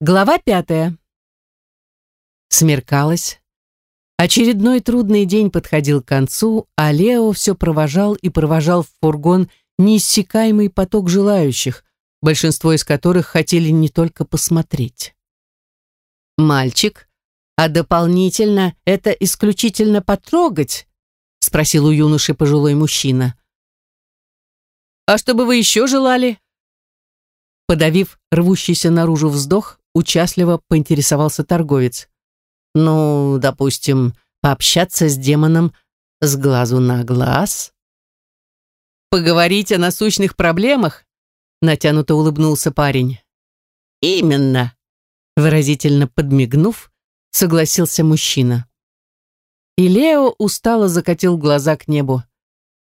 Глава пятая. Смеркалось. Очередной трудный день подходил к концу, а Лео все провожал и провожал в фургон неиссякаемый поток желающих, большинство из которых хотели не только посмотреть. «Мальчик, а дополнительно это исключительно потрогать?» спросил у юноши пожилой мужчина. «А что бы вы еще желали?» Подавив рвущийся наружу вздох, участливо поинтересовался торговец. «Ну, допустим, пообщаться с демоном с глазу на глаз?» «Поговорить о насущных проблемах?» Натянуто улыбнулся парень. «Именно!» Выразительно подмигнув, согласился мужчина. И Лео устало закатил глаза к небу.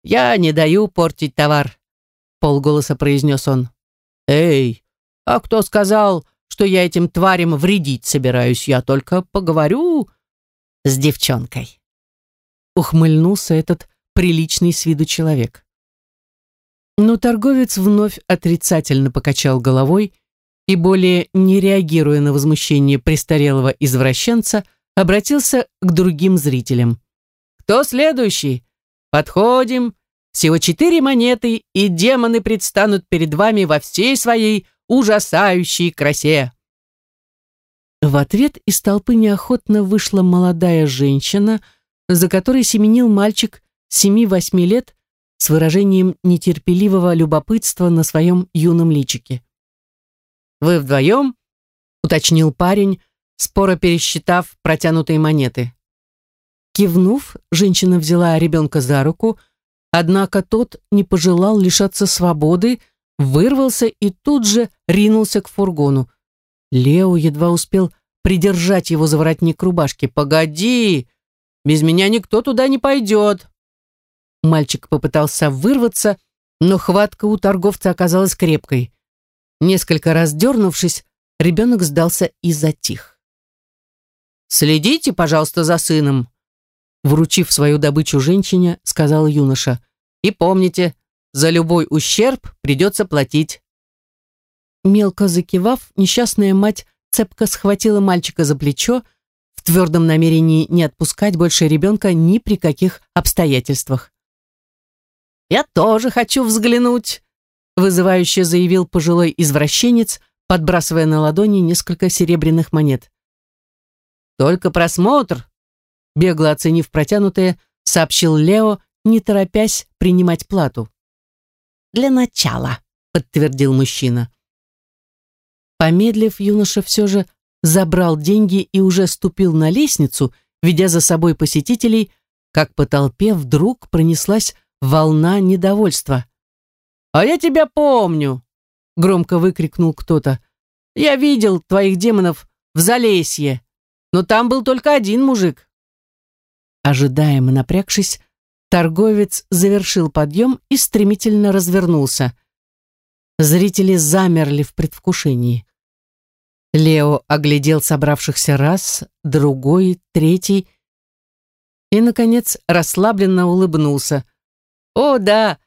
«Я не даю портить товар», — полголоса произнес он. «Эй, а кто сказал, что я этим тварям вредить собираюсь, я только поговорю с девчонкой. Ухмыльнулся этот приличный с виду человек. Но торговец вновь отрицательно покачал головой и, более не реагируя на возмущение престарелого извращенца, обратился к другим зрителям. «Кто следующий? Подходим. Всего четыре монеты, и демоны предстанут перед вами во всей своей ужасающей красе!» В ответ из толпы неохотно вышла молодая женщина, за которой семенил мальчик семи-восьми лет с выражением нетерпеливого любопытства на своем юном личике. «Вы вдвоем?» — уточнил парень, споро пересчитав протянутые монеты. Кивнув, женщина взяла ребенка за руку, однако тот не пожелал лишаться свободы, вырвался и тут же ринулся к фургону. Лео едва успел придержать его за воротник рубашки. «Погоди! Без меня никто туда не пойдет!» Мальчик попытался вырваться, но хватка у торговца оказалась крепкой. Несколько раз дернувшись, ребенок сдался и затих. «Следите, пожалуйста, за сыном», вручив свою добычу женщине, сказал юноша. «И помните, за любой ущерб придется платить. Мелко закивав, несчастная мать цепко схватила мальчика за плечо в твердом намерении не отпускать больше ребенка ни при каких обстоятельствах. «Я тоже хочу взглянуть», — вызывающе заявил пожилой извращенец, подбрасывая на ладони несколько серебряных монет. «Только просмотр», — бегло оценив протянутое, сообщил Лео, не торопясь принимать плату для начала», — подтвердил мужчина. Помедлив, юноша все же забрал деньги и уже ступил на лестницу, ведя за собой посетителей, как по толпе вдруг пронеслась волна недовольства. «А я тебя помню!» — громко выкрикнул кто-то. «Я видел твоих демонов в Залесье, но там был только один мужик». Ожидаемо напрягшись, Торговец завершил подъем и стремительно развернулся. Зрители замерли в предвкушении. Лео оглядел собравшихся раз, другой, третий и, наконец, расслабленно улыбнулся. «О, да,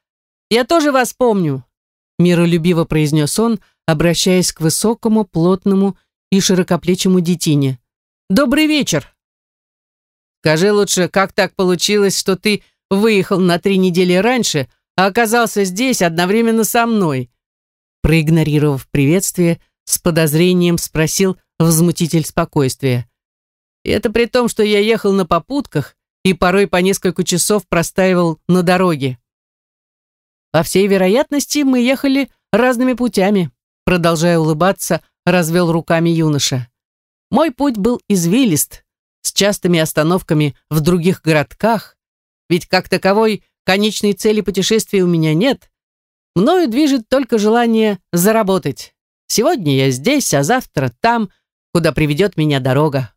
я тоже вас помню», — миролюбиво произнес он, обращаясь к высокому, плотному и широкоплечему детине. «Добрый вечер!» «Скажи лучше, как так получилось, что ты выехал на три недели раньше, а оказался здесь одновременно со мной. Проигнорировав приветствие, с подозрением спросил возмутитель спокойствия. Это при том, что я ехал на попутках и порой по несколько часов простаивал на дороге. По всей вероятности, мы ехали разными путями, продолжая улыбаться, развел руками юноша. Мой путь был извилист, с частыми остановками в других городках, ведь как таковой конечной цели путешествия у меня нет. Мною движет только желание заработать. Сегодня я здесь, а завтра там, куда приведет меня дорога.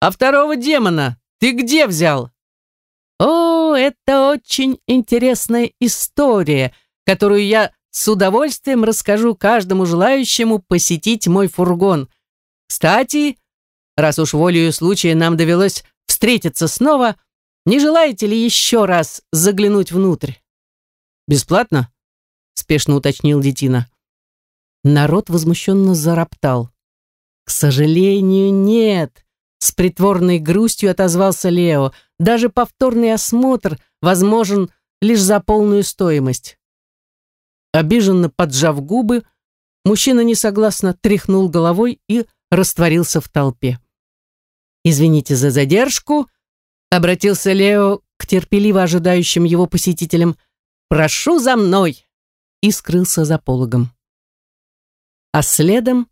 А второго демона ты где взял? О, это очень интересная история, которую я с удовольствием расскажу каждому желающему посетить мой фургон. Кстати, раз уж волею случая нам довелось встретиться снова, не желаете ли еще раз заглянуть внутрь? Бесплатно? Спешно уточнил детина. Народ возмущенно зароптал. К сожалению, нет. С притворной грустью отозвался Лео. Даже повторный осмотр возможен лишь за полную стоимость. Обиженно поджав губы, мужчина несогласно тряхнул головой и растворился в толпе. «Извините за задержку», — обратился Лео к терпеливо ожидающим его посетителям. «Прошу за мной!» и скрылся за пологом. А следом,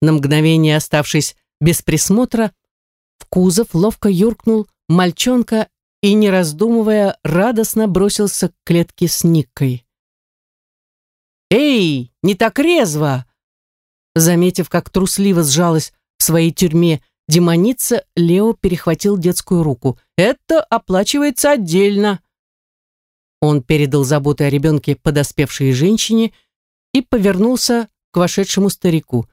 на мгновение оставшись без присмотра, в кузов ловко юркнул мальчонка и, не раздумывая, радостно бросился к клетке с Никой. «Эй, не так резво!» Заметив, как трусливо сжалась в своей тюрьме демоница, Лео перехватил детскую руку. «Это оплачивается отдельно!» Он передал заботу о ребенке подоспевшей женщине и повернулся к вошедшему старику.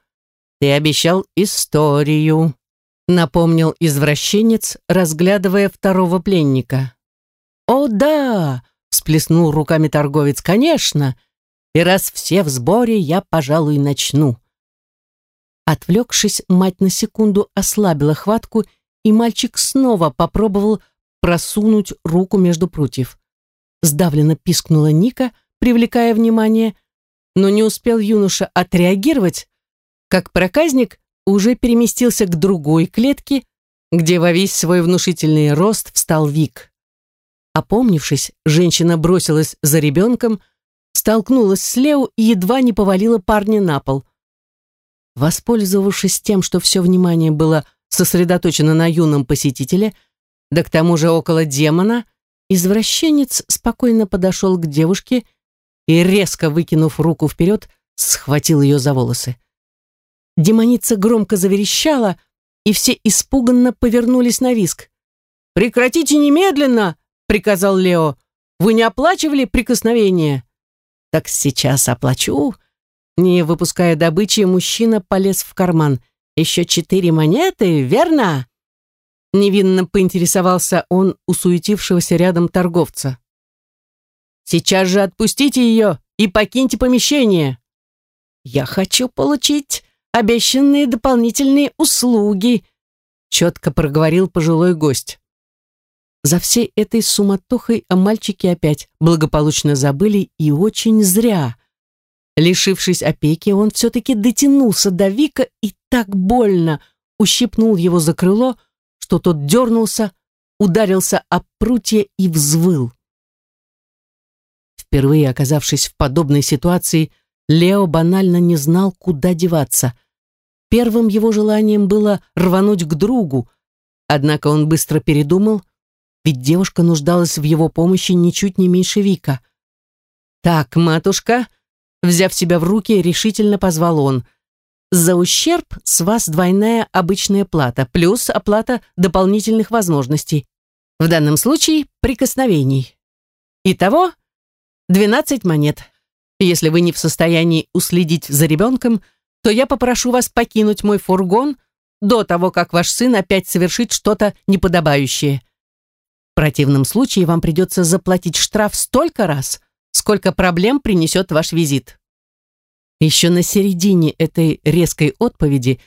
«Ты обещал историю», — напомнил извращенец, разглядывая второго пленника. «О, да!» — всплеснул руками торговец. «Конечно! И раз все в сборе, я, пожалуй, начну». Отвлекшись, мать на секунду ослабила хватку, и мальчик снова попробовал просунуть руку между прутьев. Сдавленно пискнула Ника, привлекая внимание, но не успел юноша отреагировать, как проказник уже переместился к другой клетке, где во весь свой внушительный рост встал Вик. Опомнившись, женщина бросилась за ребенком, столкнулась с Лео и едва не повалила парня на пол. Воспользовавшись тем, что все внимание было сосредоточено на юном посетителе, да к тому же около демона, извращенец спокойно подошел к девушке и, резко выкинув руку вперед, схватил ее за волосы. Демоница громко заверещала, и все испуганно повернулись на виск. «Прекратите немедленно!» — приказал Лео. «Вы не оплачивали прикосновение?» «Так сейчас оплачу», не выпуская добычи, мужчина полез в карман. «Еще четыре монеты, верно?» Невинно поинтересовался он у суетившегося рядом торговца. «Сейчас же отпустите ее и покиньте помещение!» «Я хочу получить обещанные дополнительные услуги», четко проговорил пожилой гость. За всей этой суматохой о мальчике опять благополучно забыли и очень зря. Лишившись опеки, он все-таки дотянулся до Вика и так больно ущипнул его за крыло, что тот дернулся, ударился об прутье и взвыл. Впервые оказавшись в подобной ситуации, Лео банально не знал, куда деваться. Первым его желанием было рвануть к другу, однако он быстро передумал, ведь девушка нуждалась в его помощи ничуть не меньше Вика. «Так, матушка», Взяв себя в руки, решительно позвал он. «За ущерб с вас двойная обычная плата, плюс оплата дополнительных возможностей. В данном случае прикосновений. Итого 12 монет. Если вы не в состоянии уследить за ребенком, то я попрошу вас покинуть мой фургон до того, как ваш сын опять совершит что-то неподобающее. В противном случае вам придется заплатить штраф столько раз, сколько проблем принесет ваш визит. Еще на середине этой резкой отповеди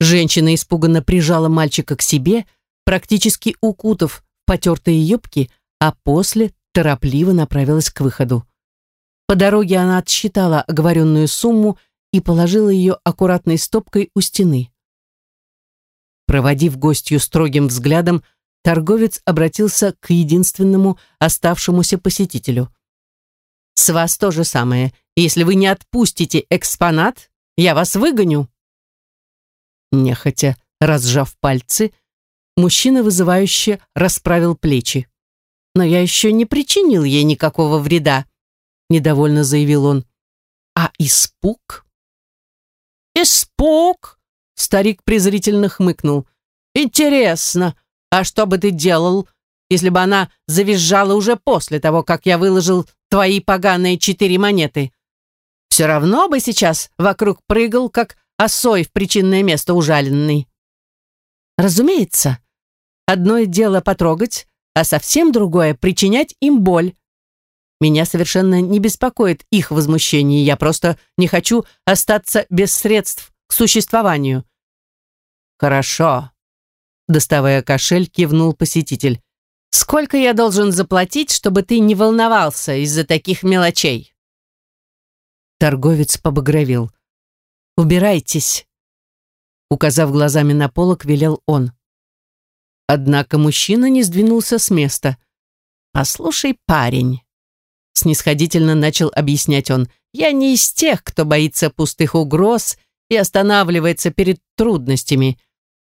женщина испуганно прижала мальчика к себе, практически укутав потертые юбки, а после торопливо направилась к выходу. По дороге она отсчитала оговоренную сумму и положила ее аккуратной стопкой у стены. Проводив гостью строгим взглядом, торговец обратился к единственному оставшемуся посетителю. С вас то же самое. Если вы не отпустите экспонат, я вас выгоню. Нехотя, разжав пальцы, мужчина вызывающе расправил плечи. Но я еще не причинил ей никакого вреда, недовольно заявил он. А испуг? Испуг? Старик презрительно хмыкнул. Интересно, а что бы ты делал, если бы она завизжала уже после того, как я выложил твои поганые четыре монеты. Все равно бы сейчас вокруг прыгал, как осой в причинное место ужаленный. Разумеется, одно дело потрогать, а совсем другое — причинять им боль. Меня совершенно не беспокоит их возмущение, я просто не хочу остаться без средств к существованию. Хорошо. Доставая кошель, кивнул посетитель. Сколько я должен заплатить, чтобы ты не волновался из-за таких мелочей? Торговец побагровел. «Убирайтесь!» Указав глазами на полок, велел он. Однако мужчина не сдвинулся с места. «Послушай, парень», — снисходительно начал объяснять он, «я не из тех, кто боится пустых угроз и останавливается перед трудностями.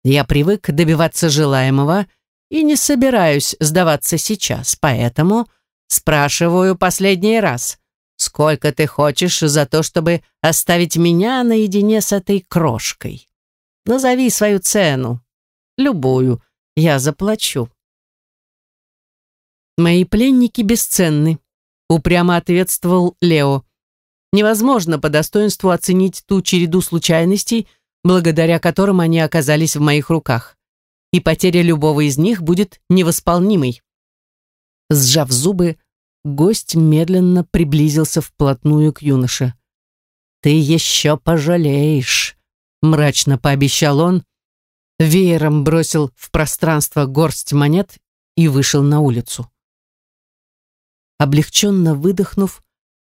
Я привык добиваться желаемого и не собираюсь сдаваться сейчас, поэтому спрашиваю последний раз, сколько ты хочешь за то, чтобы оставить меня наедине с этой крошкой? Назови свою цену, любую, я заплачу. Мои пленники бесценны, упрямо ответствовал Лео. Невозможно по достоинству оценить ту череду случайностей, благодаря которым они оказались в моих руках. И потеря любого из них будет невосполнимой. Сжав зубы, гость медленно приблизился вплотную к юноше. «Ты еще пожалеешь», — мрачно пообещал он, веером бросил в пространство горсть монет и вышел на улицу. Облегченно выдохнув,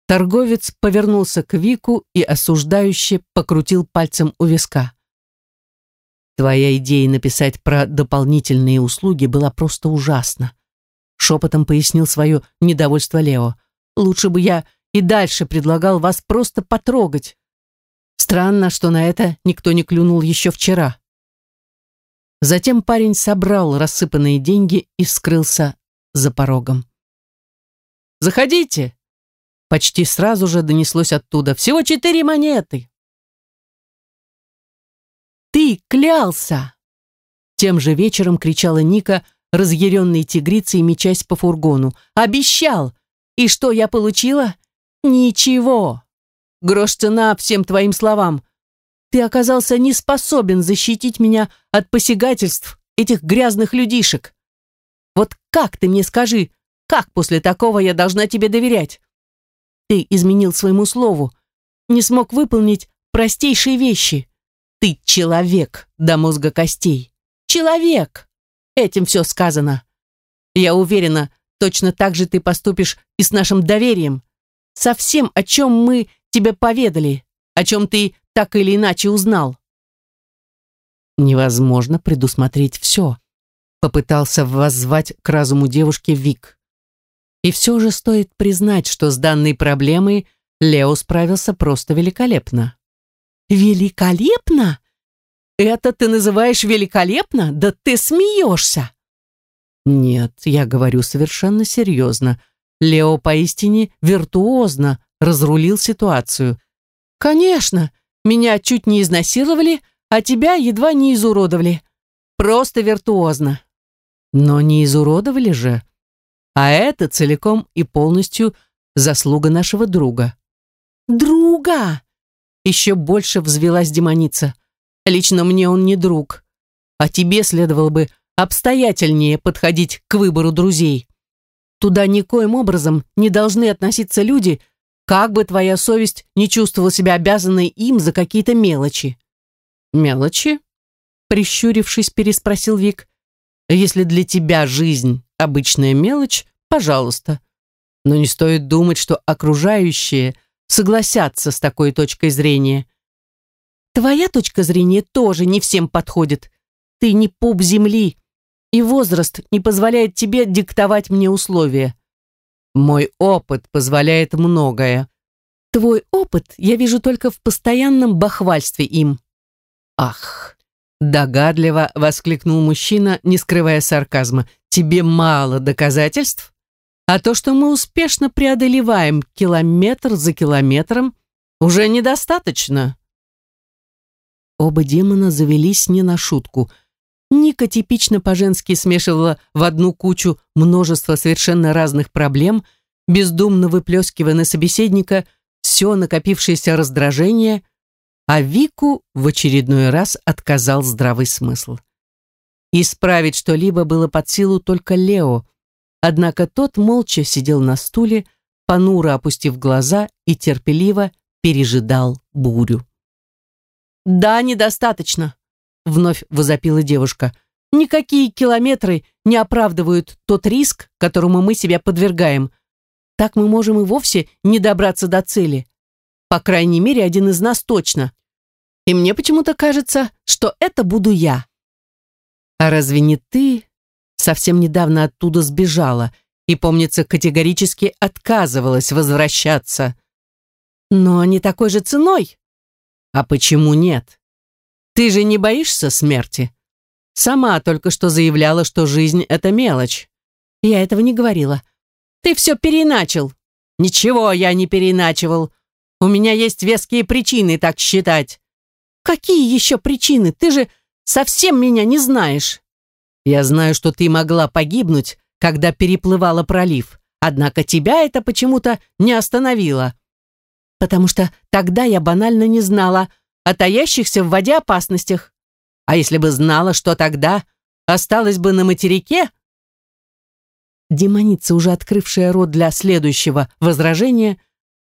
торговец повернулся к Вику и осуждающе покрутил пальцем у виска. «Твоя идея написать про дополнительные услуги была просто ужасна», шепотом пояснил свое недовольство Лео. «Лучше бы я и дальше предлагал вас просто потрогать. Странно, что на это никто не клюнул еще вчера». Затем парень собрал рассыпанные деньги и скрылся за порогом. «Заходите!» Почти сразу же донеслось оттуда. «Всего четыре монеты!» «Ты клялся!» Тем же вечером кричала Ника, разъяренной тигрицей, мечась по фургону. «Обещал! И что я получила? Ничего! Грош цена всем твоим словам. Ты оказался не способен защитить меня от посягательств этих грязных людишек. Вот как ты мне скажи, как после такого я должна тебе доверять? Ты изменил своему слову, не смог выполнить простейшие вещи. Ты человек до мозга костей. Человек! Этим все сказано. Я уверена, точно так же ты поступишь и с нашим доверием. Со всем, о чем мы тебе поведали, о чем ты так или иначе узнал? Невозможно предусмотреть все, попытался воззвать к разуму девушки Вик. И все же стоит признать, что с данной проблемой Лео справился просто великолепно. «Великолепно? Это ты называешь великолепно? Да ты смеешься!» «Нет, я говорю совершенно серьезно. Лео поистине виртуозно разрулил ситуацию. Конечно, меня чуть не изнасиловали, а тебя едва не изуродовали. Просто виртуозно. Но не изуродовали же. А это целиком и полностью заслуга нашего друга. Друга! Еще больше взвелась демоница. Лично мне он не друг. А тебе следовало бы обстоятельнее подходить к выбору друзей. Туда никоим образом не должны относиться люди, как бы твоя совесть не чувствовала себя обязанной им за какие-то мелочи. Мелочи? Прищурившись, переспросил Вик. Если для тебя жизнь обычная мелочь, пожалуйста. Но не стоит думать, что окружающие согласятся с такой точкой зрения. Твоя точка зрения тоже не всем подходит. Ты не пуп земли, и возраст не позволяет тебе диктовать мне условия. Мой опыт позволяет многое. Твой опыт я вижу только в постоянном бахвальстве им. Ах, догадливо воскликнул мужчина, не скрывая сарказма. Тебе мало доказательств? А то, что мы успешно преодолеваем километр за километром, уже недостаточно. Оба демона завелись не на шутку – Ника типично по-женски смешивала в одну кучу множество совершенно разных проблем, бездумно выплескивая на собеседника все накопившееся раздражение, а Вику в очередной раз отказал здравый смысл. Исправить что-либо было под силу только Лео, однако тот молча сидел на стуле, понуро опустив глаза и терпеливо пережидал бурю. «Да, недостаточно», вновь возопила девушка. Никакие километры не оправдывают тот риск, которому мы себя подвергаем. Так мы можем и вовсе не добраться до цели. По крайней мере, один из нас точно. И мне почему-то кажется, что это буду я. А разве не ты совсем недавно оттуда сбежала и, помнится, категорически отказывалась возвращаться? Но не такой же ценой. А почему нет? Ты же не боишься смерти? Сама только что заявляла, что жизнь — это мелочь. Я этого не говорила. Ты все переначал. Ничего я не переначивал. У меня есть веские причины так считать. Какие еще причины? Ты же совсем меня не знаешь. Я знаю, что ты могла погибнуть, когда переплывала пролив. Однако тебя это почему-то не остановило. Потому что тогда я банально не знала о таящихся в воде опасностях. А если бы знала, что тогда осталась бы на материке? Демоница, уже открывшая рот для следующего возражения,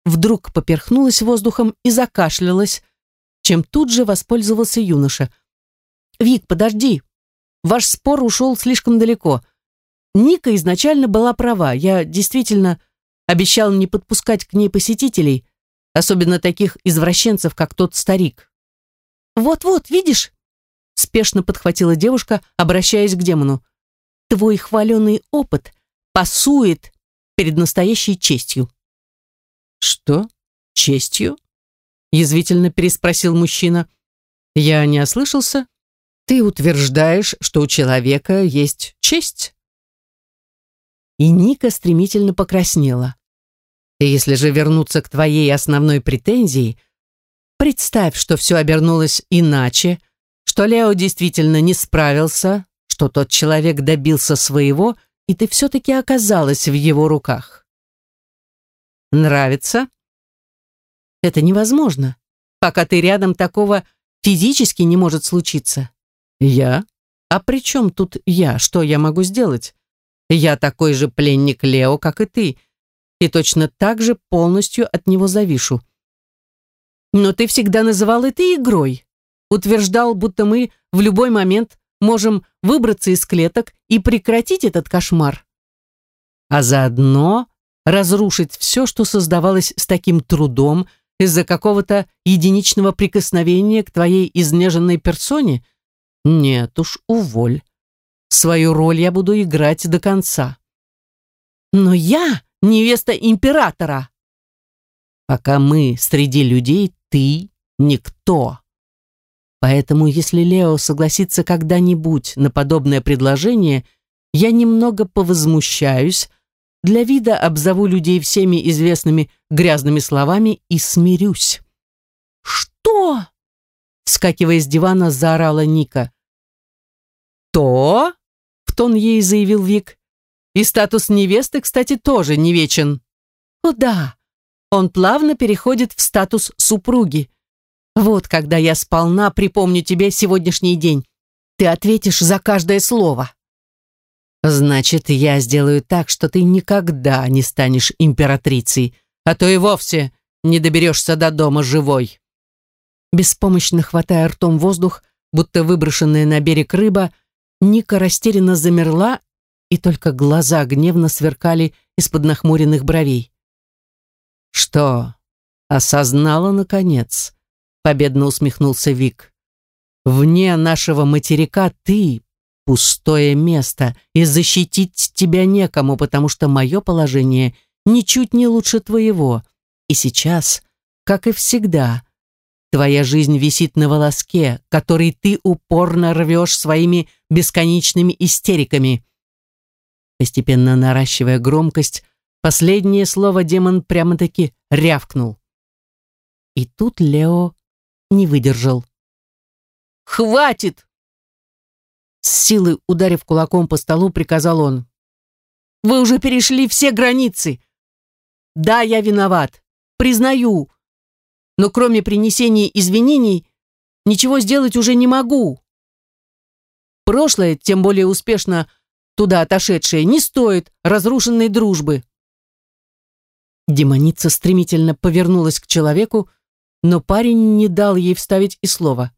вдруг поперхнулась воздухом и закашлялась, чем тут же воспользовался юноша. «Вик, подожди! Ваш спор ушел слишком далеко. Ника изначально была права. Я действительно обещал не подпускать к ней посетителей, особенно таких извращенцев, как тот старик. Вот-вот, видишь? спешно подхватила девушка, обращаясь к демону. Твой хваленый опыт пасует перед настоящей честью. Что? Честью? Язвительно переспросил мужчина. Я не ослышался? Ты утверждаешь, что у человека есть честь? И Ника стремительно покраснела. Если же вернуться к твоей основной претензии, представь, что все обернулось иначе, что Лео действительно не справился, что тот человек добился своего, и ты все-таки оказалась в его руках. Нравится? Это невозможно. Пока ты рядом, такого физически не может случиться. Я? А при чем тут я? Что я могу сделать? Я такой же пленник Лео, как и ты, и точно так же полностью от него завишу. Но ты всегда называл это игрой утверждал, будто мы в любой момент можем выбраться из клеток и прекратить этот кошмар. А заодно разрушить все, что создавалось с таким трудом из-за какого-то единичного прикосновения к твоей изнеженной персоне? Нет уж, уволь. Свою роль я буду играть до конца. Но я невеста императора. Пока мы среди людей, ты никто. Поэтому, если Лео согласится когда-нибудь на подобное предложение, я немного повозмущаюсь, для вида обзову людей всеми известными грязными словами и смирюсь. «Что?» — вскакивая с дивана, заорала Ника. «То?» — в тон ей заявил Вик. «И статус невесты, кстати, тоже не вечен». «О да, он плавно переходит в статус супруги. Вот когда я сполна припомню тебе сегодняшний день. Ты ответишь за каждое слово. Значит, я сделаю так, что ты никогда не станешь императрицей, а то и вовсе не доберешься до дома живой. Беспомощно хватая ртом воздух, будто выброшенная на берег рыба, Ника растерянно замерла, и только глаза гневно сверкали из-под нахмуренных бровей. «Что, осознала, наконец?» победно усмехнулся Вик. Вне нашего материка ты пустое место, и защитить тебя некому, потому что мое положение ничуть не лучше твоего. И сейчас, как и всегда, твоя жизнь висит на волоске, который ты упорно рвешь своими бесконечными истериками. Постепенно наращивая громкость, последнее слово демон прямо-таки рявкнул. И тут Лео не выдержал. «Хватит!» С силой ударив кулаком по столу, приказал он. «Вы уже перешли все границы. Да, я виноват, признаю, но кроме принесения извинений ничего сделать уже не могу. Прошлое, тем более успешно туда отошедшее, не стоит разрушенной дружбы». Демоница стремительно повернулась к человеку, но парень не дал ей вставить и слова.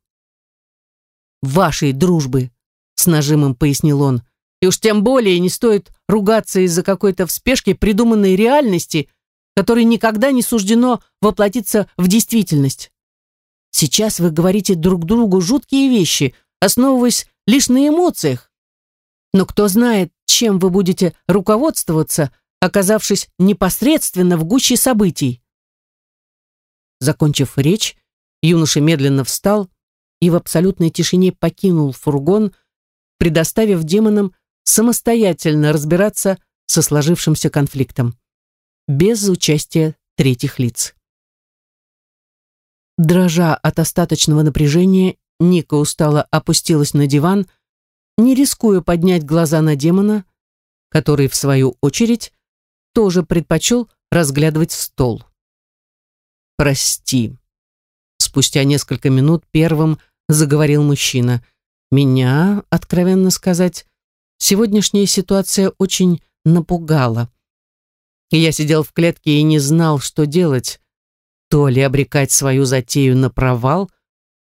вашей дружбы, с нажимом пояснил он. И уж тем более не стоит ругаться из-за какой-то в спешке придуманной реальности, которой никогда не суждено воплотиться в действительность. Сейчас вы говорите друг другу жуткие вещи, основываясь лишь на эмоциях. Но кто знает, чем вы будете руководствоваться, оказавшись непосредственно в гуще событий. Закончив речь, юноша медленно встал и в абсолютной тишине покинул фургон, предоставив демонам самостоятельно разбираться со сложившимся конфликтом, без участия третьих лиц. Дрожа от остаточного напряжения, Ника устало опустилась на диван, не рискуя поднять глаза на демона, который, в свою очередь, тоже предпочел разглядывать стол. «Прости». Спустя несколько минут первым заговорил мужчина. «Меня, откровенно сказать, сегодняшняя ситуация очень напугала. Я сидел в клетке и не знал, что делать. То ли обрекать свою затею на провал,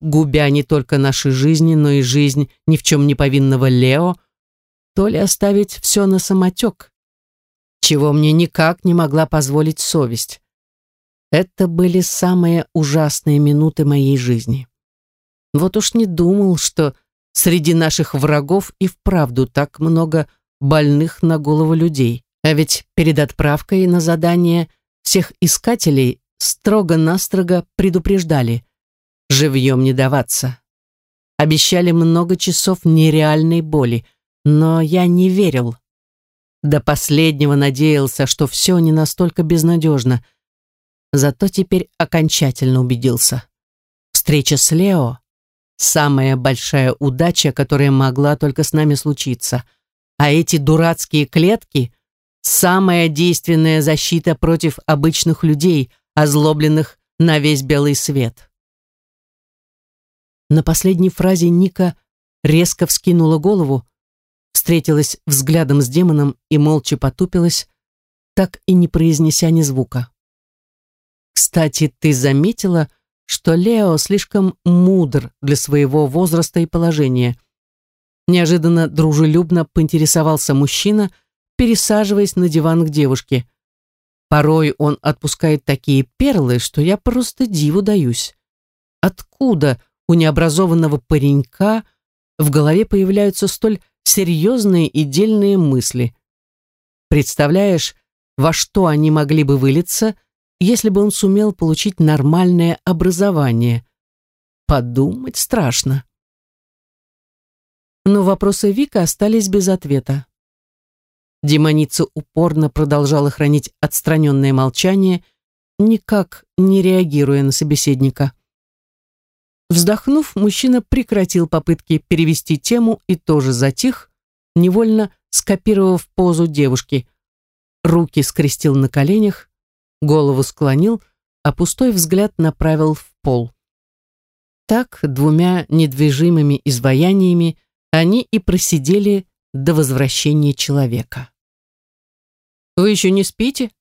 губя не только наши жизни, но и жизнь ни в чем не повинного Лео, то ли оставить все на самотек, чего мне никак не могла позволить совесть. Это были самые ужасные минуты моей жизни. Вот уж не думал, что среди наших врагов и вправду так много больных на голову людей. А ведь перед отправкой на задание всех искателей строго-настрого предупреждали живьем не даваться. Обещали много часов нереальной боли, но я не верил. До последнего надеялся, что все не настолько безнадежно. Зато теперь окончательно убедился. Встреча с Лео — самая большая удача, которая могла только с нами случиться. А эти дурацкие клетки — самая действенная защита против обычных людей, озлобленных на весь белый свет. На последней фразе Ника резко вскинула голову, встретилась взглядом с демоном и молча потупилась, так и не произнеся ни звука. «Кстати, ты заметила, что Лео слишком мудр для своего возраста и положения?» Неожиданно дружелюбно поинтересовался мужчина, пересаживаясь на диван к девушке. Порой он отпускает такие перлы, что я просто диву даюсь. Откуда у необразованного паренька в голове появляются столь серьезные и дельные мысли? Представляешь, во что они могли бы вылиться, если бы он сумел получить нормальное образование? Подумать страшно. Но вопросы Вика остались без ответа. Демоница упорно продолжала хранить отстраненное молчание, никак не реагируя на собеседника. Вздохнув, мужчина прекратил попытки перевести тему и тоже затих, невольно скопировав позу девушки. Руки скрестил на коленях, голову склонил, а пустой взгляд направил в пол. Так, двумя недвижимыми изваяниями, они и просидели до возвращения человека. «Вы еще не спите?»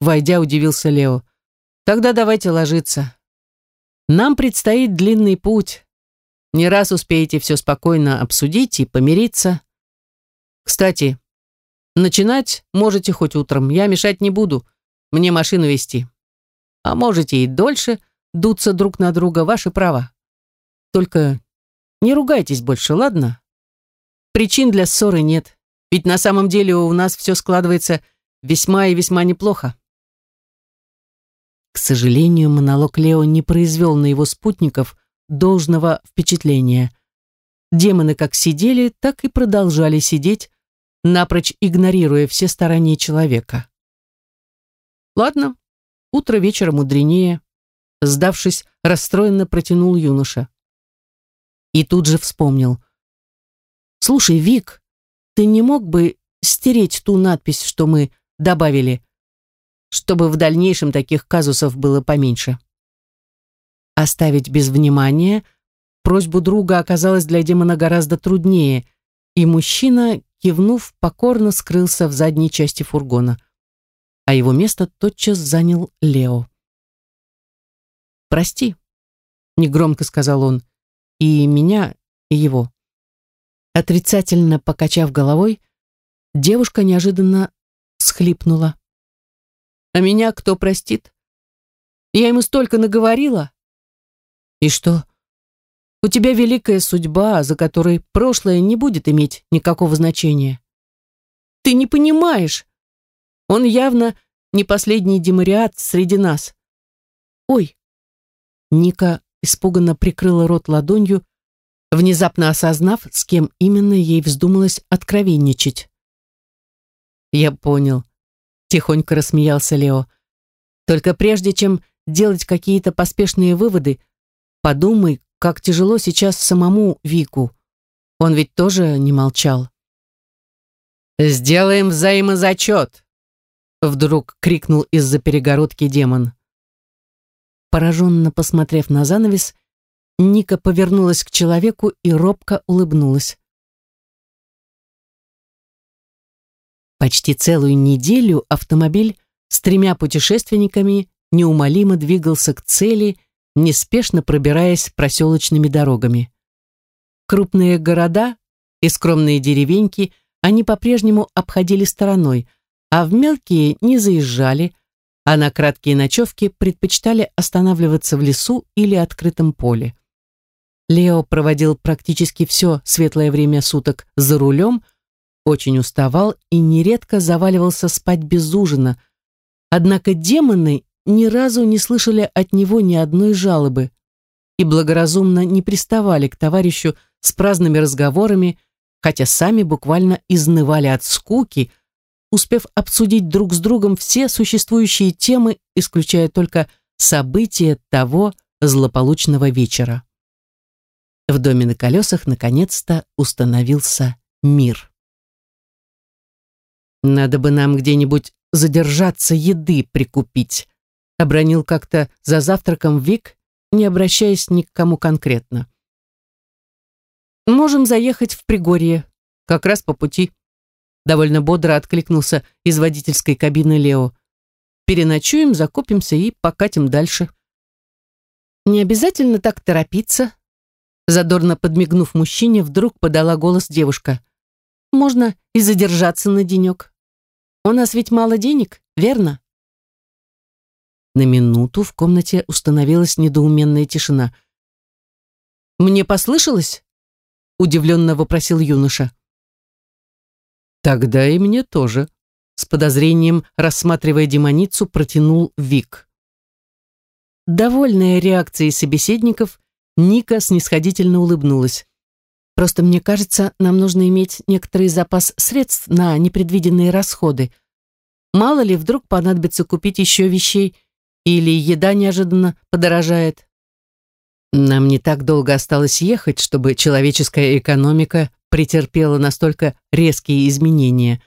Войдя, удивился Лео. «Тогда давайте ложиться. Нам предстоит длинный путь. Не раз успеете все спокойно обсудить и помириться. Кстати, начинать можете хоть утром. Я мешать не буду. Мне машину вести. А можете и дольше дуться друг на друга. Ваше право. Только не ругайтесь больше, ладно?» Причин для ссоры нет, ведь на самом деле у нас все складывается весьма и весьма неплохо. К сожалению, монолог Лео не произвел на его спутников должного впечатления. Демоны как сидели, так и продолжали сидеть, напрочь игнорируя все старания человека. «Ладно, утро вечера мудренее», сдавшись, расстроенно протянул юноша. И тут же вспомнил – «Слушай, Вик, ты не мог бы стереть ту надпись, что мы добавили, чтобы в дальнейшем таких казусов было поменьше?» Оставить без внимания просьбу друга оказалась для демона гораздо труднее, и мужчина, кивнув, покорно скрылся в задней части фургона, а его место тотчас занял Лео. «Прости», — негромко сказал он, — «и меня, и его. Отрицательно покачав головой, девушка неожиданно схлипнула. «А меня кто простит? Я ему столько наговорила». «И что? У тебя великая судьба, за которой прошлое не будет иметь никакого значения. Ты не понимаешь. Он явно не последний демариат среди нас. Ой. Ника испуганно прикрыла рот ладонью, внезапно осознав, с кем именно ей вздумалось откровенничать. «Я понял», — тихонько рассмеялся Лео. «Только прежде чем делать какие-то поспешные выводы, подумай, как тяжело сейчас самому Вику. Он ведь тоже не молчал. «Сделаем взаимозачет!» Вдруг крикнул из-за перегородки демон. Пораженно посмотрев на занавес, Ника повернулась к человеку и робко улыбнулась. Почти целую неделю автомобиль с тремя путешественниками неумолимо двигался к цели, неспешно пробираясь проселочными дорогами. Крупные города и скромные деревеньки они по-прежнему обходили стороной, а в мелкие не заезжали, а на краткие ночевки предпочитали останавливаться в лесу или открытом поле. Лео проводил практически все светлое время суток за рулем, очень уставал и нередко заваливался спать без ужина. Однако демоны ни разу не слышали от него ни одной жалобы и благоразумно не приставали к товарищу с праздными разговорами, хотя сами буквально изнывали от скуки, успев обсудить друг с другом все существующие темы, исключая только события того злополучного вечера. В доме на колесах наконец-то установился мир. «Надо бы нам где-нибудь задержаться еды прикупить», обронил как-то за завтраком Вик, не обращаясь ни к кому конкретно. «Можем заехать в Пригорье, как раз по пути», довольно бодро откликнулся из водительской кабины Лео. «Переночуем, закупимся и покатим дальше». «Не обязательно так торопиться», задорно подмигнув мужчине, вдруг подала голос девушка. «Можно и задержаться на денек. У нас ведь мало денег, верно?» На минуту в комнате установилась недоуменная тишина. «Мне послышалось?» — удивленно вопросил юноша. «Тогда и мне тоже», — с подозрением, рассматривая демоницу, протянул Вик. Довольная реакцией собеседников, Ника снисходительно улыбнулась. «Просто мне кажется, нам нужно иметь некоторый запас средств на непредвиденные расходы. Мало ли, вдруг понадобится купить еще вещей, или еда неожиданно подорожает. Нам не так долго осталось ехать, чтобы человеческая экономика претерпела настолько резкие изменения.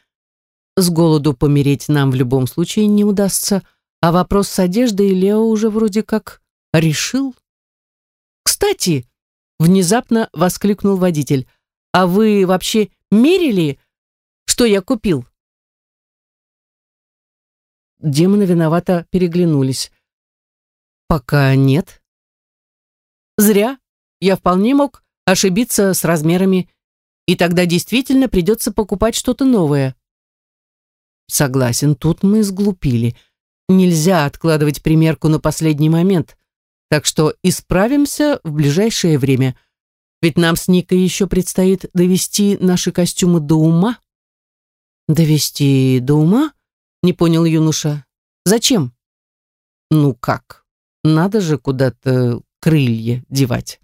С голоду помереть нам в любом случае не удастся, а вопрос с одеждой Лео уже вроде как решил. «Кстати!» — внезапно воскликнул водитель. «А вы вообще мерили, что я купил?» Демоны виновато переглянулись. «Пока нет». «Зря. Я вполне мог ошибиться с размерами, и тогда действительно придется покупать что-то новое». «Согласен, тут мы сглупили. Нельзя откладывать примерку на последний момент, так что исправимся в ближайшее время. Ведь нам с Никой еще предстоит довести наши костюмы до ума». «Довести до ума?» Не понял юноша. Зачем? Ну как? Надо же куда-то крылья девать.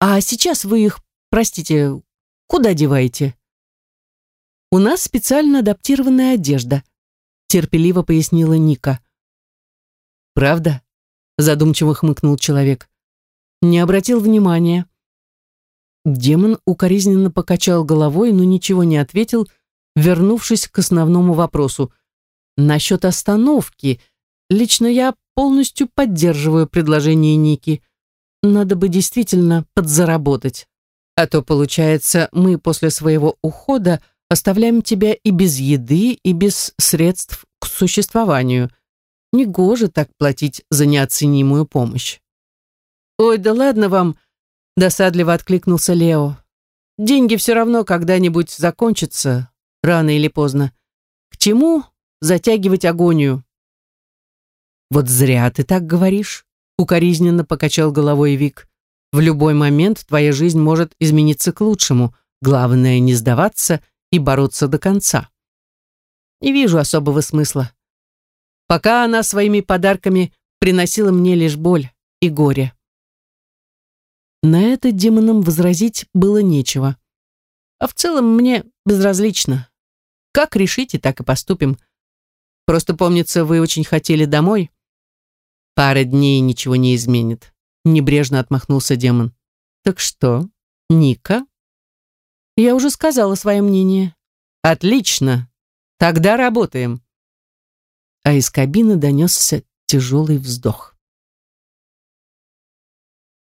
А сейчас вы их, простите, куда деваете? У нас специально адаптированная одежда, терпеливо пояснила Ника. Правда? Задумчиво хмыкнул человек. Не обратил внимания. Демон укоризненно покачал головой, но ничего не ответил, вернувшись к основному вопросу. Насчет остановки. Лично я полностью поддерживаю предложение Ники. Надо бы действительно подзаработать. А то, получается, мы после своего ухода оставляем тебя и без еды, и без средств к существованию. Негоже так платить за неоценимую помощь. Ой, да ладно вам. Досадливо откликнулся Лео. Деньги все равно когда-нибудь закончатся, рано или поздно. К чему затягивать агонию? Вот зря ты так говоришь, укоризненно покачал головой Вик. В любой момент твоя жизнь может измениться к лучшему. Главное не сдаваться и бороться до конца. Не вижу особого смысла. Пока она своими подарками приносила мне лишь боль и горе. На это демонам возразить было нечего. А в целом мне безразлично. Как решите, так и поступим. Просто помнится, вы очень хотели домой. Пара дней ничего не изменит. Небрежно отмахнулся демон. Так что, Ника? Я уже сказала свое мнение. Отлично. Тогда работаем. А из кабины донесся тяжелый вздох.